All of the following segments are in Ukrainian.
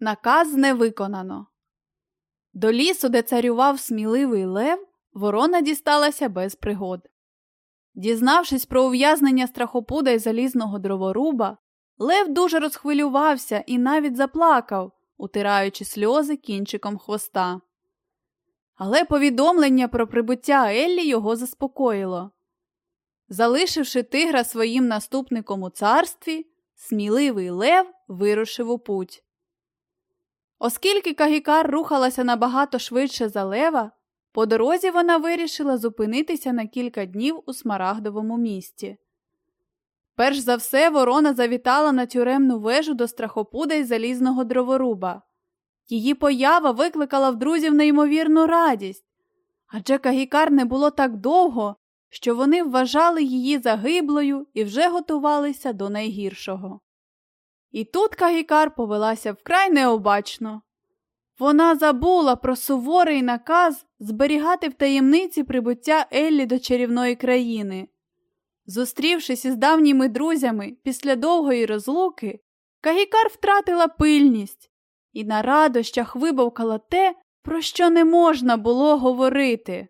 Наказ не виконано. До лісу, де царював сміливий лев, ворона дісталася без пригод. Дізнавшись про ув'язнення страхопуда й залізного дроворуба, Лев дуже розхвилювався і навіть заплакав, утираючи сльози кінчиком хвоста. Але повідомлення про прибуття Еллі його заспокоїло. Залишивши тигра своїм наступником у царстві, сміливий Лев вирушив у путь. Оскільки Кагікар рухалася набагато швидше за лева, по дорозі вона вирішила зупинитися на кілька днів у смарагдовому місті. Перш за все, ворона завітала на тюремну вежу до страхопуда й залізного дроворуба. Її поява викликала в друзів неймовірну радість, адже Кагікар не було так довго, що вони вважали її загиблою і вже готувалися до найгіршого. І тут Кагікар повелася вкрай необачно. Вона забула про суворий наказ зберігати в таємниці прибуття Еллі до чарівної країни. Зустрівшись із давніми друзями після довгої розлуки, Кагікар втратила пильність і на радощах вибавкала те, про що не можна було говорити.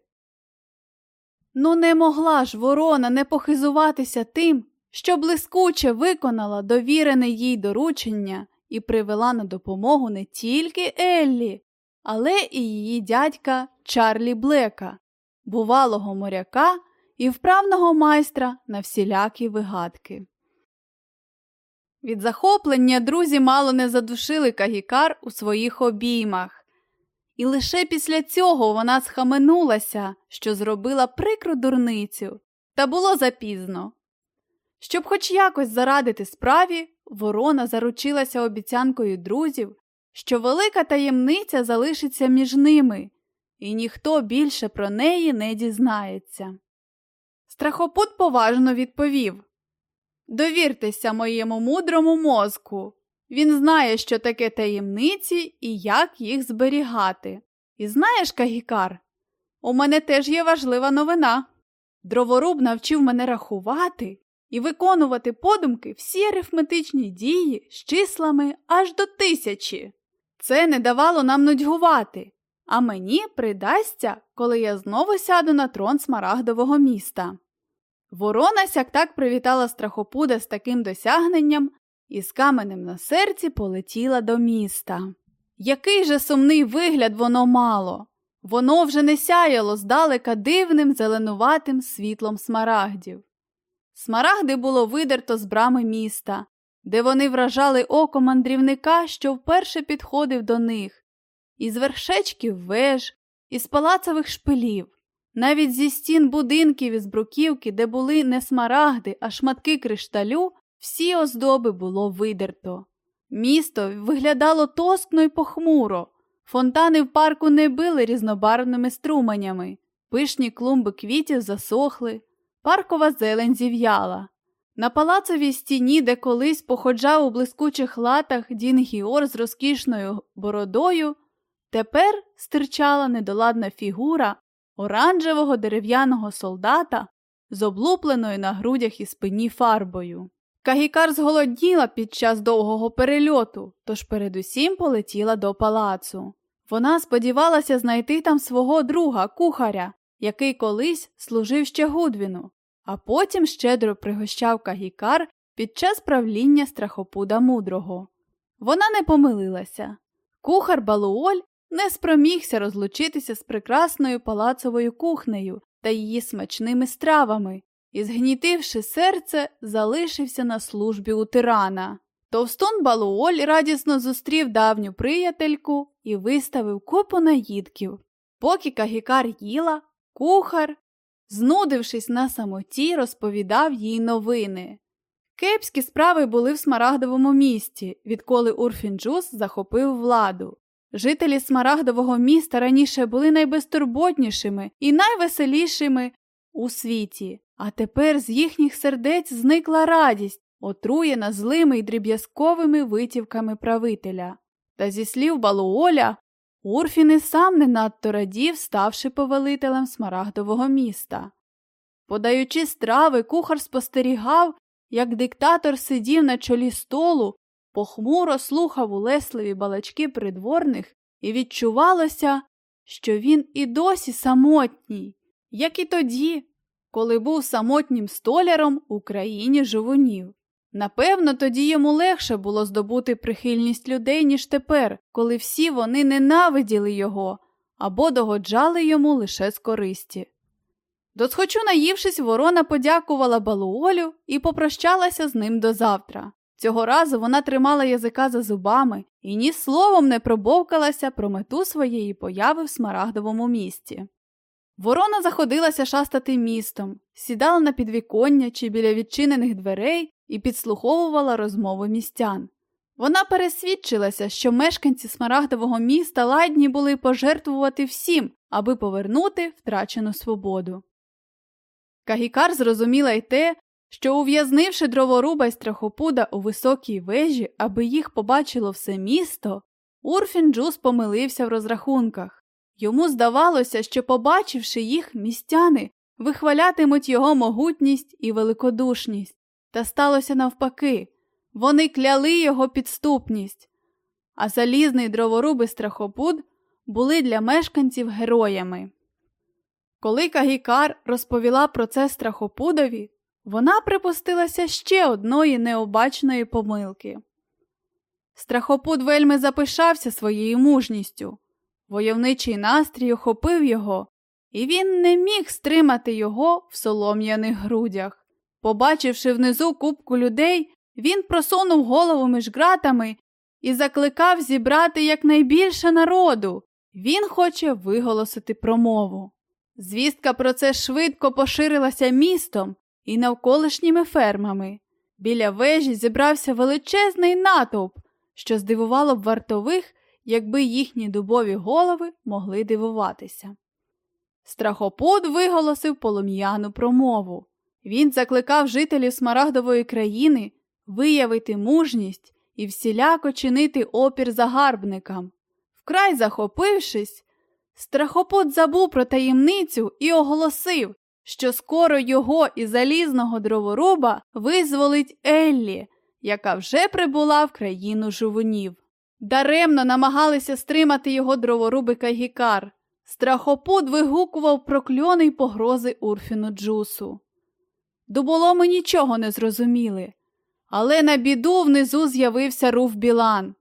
Ну, не могла ж ворона не похизуватися тим, що блискуче виконала довірене їй доручення і привела на допомогу не тільки Еллі, але і її дядька Чарлі Блека, бувалого моряка і вправного майстра на всілякі вигадки. Від захоплення друзі мало не задушили Кагікар у своїх обіймах, і лише після цього вона схаменулася, що зробила прикру дурницю, та було запізно. Щоб хоч якось зарадити справі, ворона заручилася обіцянкою друзів, що велика таємниця залишиться між ними, і ніхто більше про неї не дізнається. Страхопут поважно відповів Довіртеся моєму мудрому мозку. Він знає, що таке таємниці і як їх зберігати. І знаєш, Кагікар, у мене теж є важлива новина. Дроворуб навчив мене рахувати і виконувати подумки всі арифметичні дії з числами аж до тисячі. Це не давало нам нудьгувати, а мені придасться, коли я знову сяду на трон смарагдового міста. Ворона сяк так привітала страхопуда з таким досягненням і з каменем на серці полетіла до міста. Який же сумний вигляд воно мало! Воно вже не сяяло здалека дивним зеленуватим світлом смарагдів. Смарагди було видерто з брами міста, де вони вражали око мандрівника, що вперше підходив до них, із вершечків веж, із палацових шпилів. Навіть зі стін будинків із бруківки, де були не смарагди, а шматки кришталю, всі оздоби було видерто. Місто виглядало тоскно й похмуро, фонтани в парку не били різнобарвними струменями, пишні клумби квітів засохли, паркова зелень зів'яла. На палацовій стіні, де колись походжав у блискучих латах Дін Гіор з розкішною бородою, тепер стирчала недоладна фігура оранжевого дерев'яного солдата з облупленою на грудях і спині фарбою. Кагікар зголодніла під час довгого перельоту, тож передусім полетіла до палацу. Вона сподівалася знайти там свого друга, кухаря, який колись служив ще Гудвіну, а потім щедро пригощав Кагікар під час правління страхопуда мудрого. Вона не помилилася. Кухар Балуоль не спромігся розлучитися з прекрасною палацовою кухнею та її смачними стравами і, згнітивши серце, залишився на службі у тирана. Товстун Балуоль радісно зустрів давню приятельку і виставив купу наїдків. Поки Кагікар їла, кухар, знудившись на самоті, розповідав їй новини. Кепські справи були в смарагдовому місті, відколи Урфінджус захопив владу. Жителі Смарагдового міста раніше були найбезтурботнішими і найвеселішими у світі, а тепер з їхніх сердець зникла радість, отруєна злими й дріб'язковими витівками правителя. Та зі слів Балуоля, Урфін і сам не надто радів, ставши повелителем Смарагдового міста. Подаючи страви, кухар спостерігав, як диктатор сидів на чолі столу, похмуро слухав улесливі балачки придворних, і відчувалося, що він і досі самотній, як і тоді, коли був самотнім столяром у країні живунів. Напевно, тоді йому легше було здобути прихильність людей, ніж тепер, коли всі вони ненавиділи його або догоджали йому лише з користі. Досхочу наївшись, ворона подякувала Балуолю і попрощалася з ним до завтра. Цього разу вона тримала язика за зубами і ні словом не пробовкалася про мету своєї появи в смарагдовому місті. Ворона заходилася шастати містом, сідала на підвіконня чи біля відчинених дверей і підслуховувала розмови містян. Вона пересвідчилася, що мешканці смарагдового міста ладні були пожертвувати всім, аби повернути втрачену свободу. Кагікар зрозуміла й те, що, ув'язнивши дроворуба й страхопуда у високій вежі, аби їх побачило все місто, Урфін Джус помилився в розрахунках. Йому здавалося, що, побачивши їх, містяни вихвалятимуть його могутність і великодушність, та сталося навпаки вони кляли його підступність, а залізний дроворуб і страхопуд були для мешканців героями. Коли Кагікар розповіла про це страхопудові, вона припустилася ще одної необачної помилки. Страхопуд вельми запишався своєю мужністю. Войовничий настрій охопив його, і він не міг стримати його в солом'яних грудях. Побачивши внизу купку людей, він просунув голову між ґратами і закликав зібрати якнайбільше народу. Він хоче виголосити промову. Звістка про це швидко поширилася містом і навколишніми фермами. Біля вежі зібрався величезний натовп, що здивувало б вартових, якби їхні дубові голови могли дивуватися. Страхопуд виголосив полум'яну промову. Він закликав жителів Смарагдової країни виявити мужність і всіляко чинити опір загарбникам. Вкрай захопившись, страхопут забув про таємницю і оголосив, що скоро його і залізного дроворуба визволить Еллі, яка вже прибула в країну жувунів. Даремно намагалися стримати його дроворуби Кагікар. Страхопут вигукував прокльони й погрози Урфіну Джусу. Дуболоми нічого не зрозуміли, але на біду внизу з'явився руф Білан.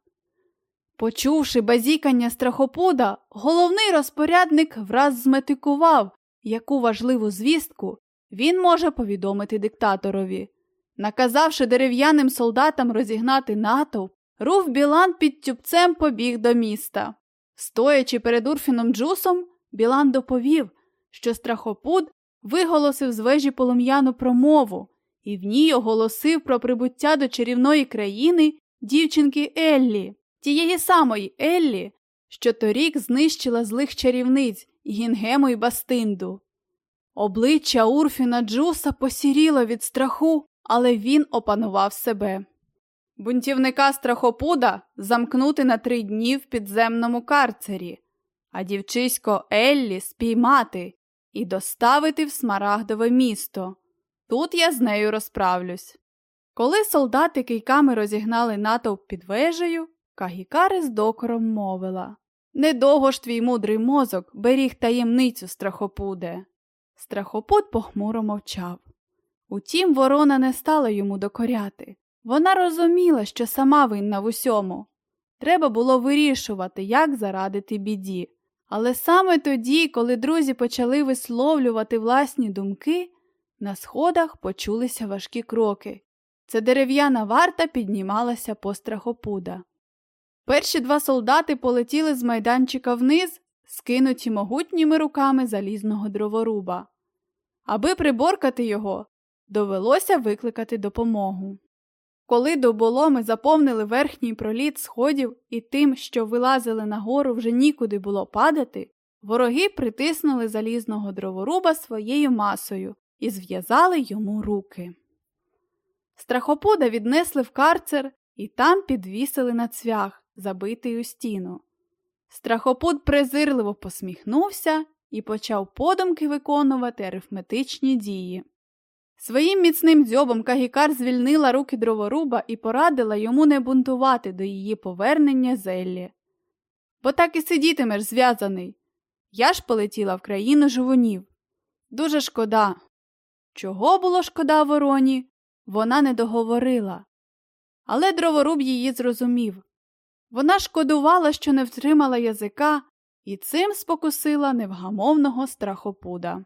Почувши базікання страхопуда, головний розпорядник враз зметикував, яку важливу звістку він може повідомити диктаторові. Наказавши дерев'яним солдатам розігнати натовп, руф Білан під тюбцем побіг до міста. Стоячи перед Урфіном Джусом, Білан доповів, що страхопуд виголосив з вежі полум'яну промову і в ній оголосив про прибуття до чарівної країни дівчинки Еллі, тієї самої Еллі, що торік знищила злих чарівниць Гінгему й Бастинду. Обличчя Урфіна Джуса посіріло від страху, але він опанував себе. Бунтівника страхопуда замкнути на три дні в підземному карцері, а дівчисько Еллі спіймати і доставити в смарагдове місто. Тут я з нею розправлюсь. Коли солдати кийками розігнали натовп під вежею, Кагікари з докором мовила Недовго ж твій мудрий мозок беріг таємницю страхопуде. Страхопуд похмуро мовчав. Утім, ворона не стала йому докоряти. Вона розуміла, що сама винна в усьому. Треба було вирішувати, як зарадити біді. Але саме тоді, коли друзі почали висловлювати власні думки, на сходах почулися важкі кроки. Це дерев'яна варта піднімалася по страхопуда. Перші два солдати полетіли з майданчика вниз, скинуті могутніми руками залізного дроворуба. Аби приборкати його, довелося викликати допомогу. Коли доболоми заповнили верхній проліт сходів і тим, що вилазили нагору, вже нікуди було падати, вороги притиснули залізного дроворуба своєю масою і зв'язали йому руки. Страхопуда віднесли в карцер і там підвісили на цвях, забитий у стіну. Страхопуд презирливо посміхнувся і почав подумки виконувати арифметичні дії. Своїм міцним дзьобом Кагікар звільнила руки дроворуба і порадила йому не бунтувати до її повернення зеллі. Бо так і сидітимеш зв'язаний. Я ж полетіла в країну живунів. Дуже шкода. Чого було шкода вороні? Вона не договорила. Але дроворуб її зрозумів. Вона шкодувала, що не втримала язика, і цим спокусила невгамовного страхопуда.